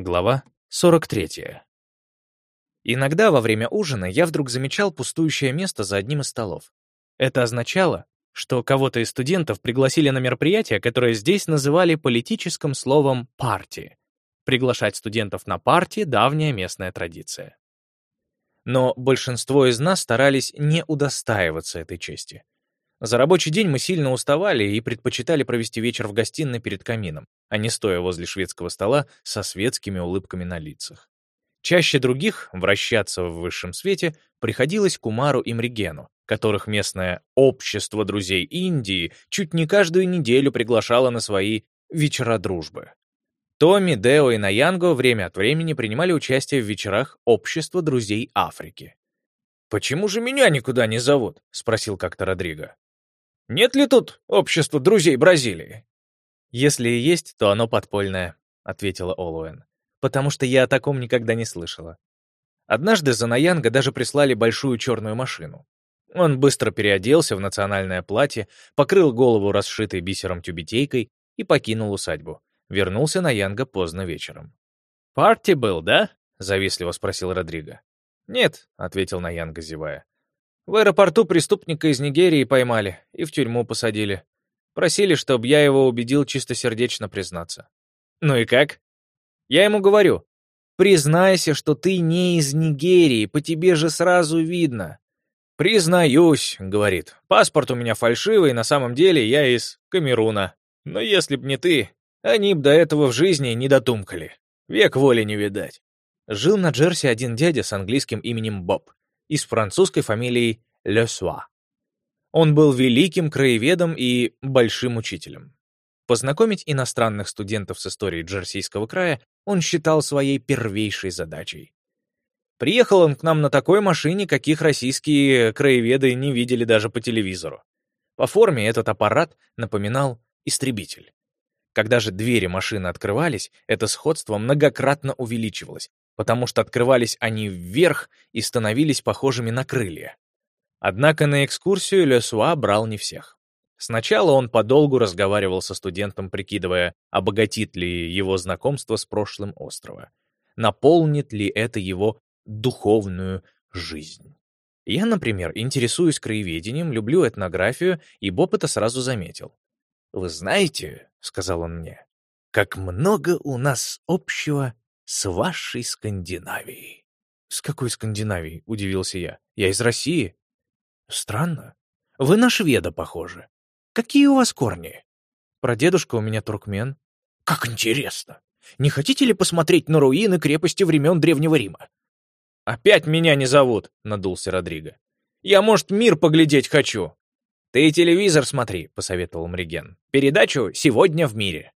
Глава 43. Иногда во время ужина я вдруг замечал пустующее место за одним из столов. Это означало, что кого-то из студентов пригласили на мероприятие, которое здесь называли политическим словом «парти». Приглашать студентов на парти — давняя местная традиция. Но большинство из нас старались не удостаиваться этой чести. За рабочий день мы сильно уставали и предпочитали провести вечер в гостиной перед камином, а не стоя возле шведского стола со светскими улыбками на лицах. Чаще других вращаться в высшем свете приходилось Кумару и Мригену, которых местное «Общество друзей Индии» чуть не каждую неделю приглашало на свои «вечера дружбы». Томми, Део и Наянго время от времени принимали участие в вечерах Общества друзей Африки. «Почему же меня никуда не зовут?» — спросил как-то Родриго. Нет ли тут общества друзей Бразилии?» «Если и есть, то оно подпольное», — ответила Олуэн. «Потому что я о таком никогда не слышала». Однажды за Наянга даже прислали большую черную машину. Он быстро переоделся в национальное платье, покрыл голову расшитой бисером тюбетейкой и покинул усадьбу. Вернулся Наянга поздно вечером. «Парти был, да?» — завистливо спросил Родриго. «Нет», — ответил Наянга, зевая. В аэропорту преступника из Нигерии поймали и в тюрьму посадили. Просили, чтобы я его убедил чистосердечно признаться. Ну и как? Я ему говорю, признайся, что ты не из Нигерии, по тебе же сразу видно. «Признаюсь», — говорит, — «паспорт у меня фальшивый, на самом деле я из Камеруна. Но если б не ты, они б до этого в жизни не дотумкали. Век воли не видать». Жил на Джерси один дядя с английским именем Боб и с французской фамилией Лесуа. Он был великим краеведом и большим учителем. Познакомить иностранных студентов с историей Джерсийского края он считал своей первейшей задачей. Приехал он к нам на такой машине, каких российские краеведы не видели даже по телевизору. По форме этот аппарат напоминал истребитель. Когда же двери машины открывались, это сходство многократно увеличивалось, потому что открывались они вверх и становились похожими на крылья. Однако на экскурсию Лесуа брал не всех. Сначала он подолгу разговаривал со студентом, прикидывая, обогатит ли его знакомство с прошлым острова, наполнит ли это его духовную жизнь. Я, например, интересуюсь краеведением, люблю этнографию, и Боб это сразу заметил. «Вы знаете, — сказал он мне, — как много у нас общего с вашей Скандинавией. «С какой Скандинавией?» — удивился я. «Я из России». «Странно. Вы на шведа похожи. Какие у вас корни?» «Прадедушка у меня туркмен». «Как интересно! Не хотите ли посмотреть на руины крепости времен Древнего Рима?» «Опять меня не зовут», — надулся Родриго. «Я, может, мир поглядеть хочу». «Ты телевизор смотри», — посоветовал Мриген. «Передачу «Сегодня в мире».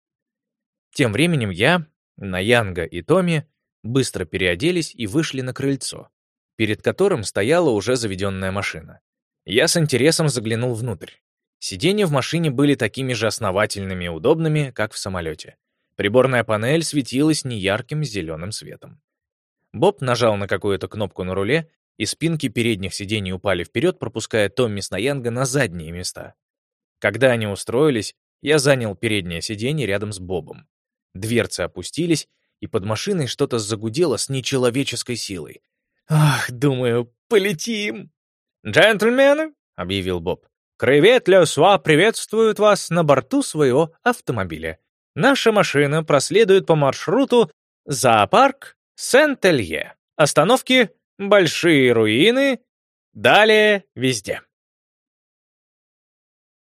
Тем временем я, Наянга и Томи быстро переоделись и вышли на крыльцо, перед которым стояла уже заведенная машина. Я с интересом заглянул внутрь. Сиденья в машине были такими же основательными и удобными, как в самолете. Приборная панель светилась неярким зеленым светом. Боб нажал на какую-то кнопку на руле, и спинки передних сидений упали вперед, пропуская Томми с Наянга на задние места. Когда они устроились, я занял переднее сиденье рядом с Бобом. Дверцы опустились, и под машиной что-то загудело с нечеловеческой силой. «Ах, думаю, полетим!» «Джентльмены!» — объявил Боб. «Кревет Леосуа приветствует вас на борту своего автомобиля. Наша машина проследует по маршруту Зоопарк Сент-Элье. Остановки Большие руины. Далее везде».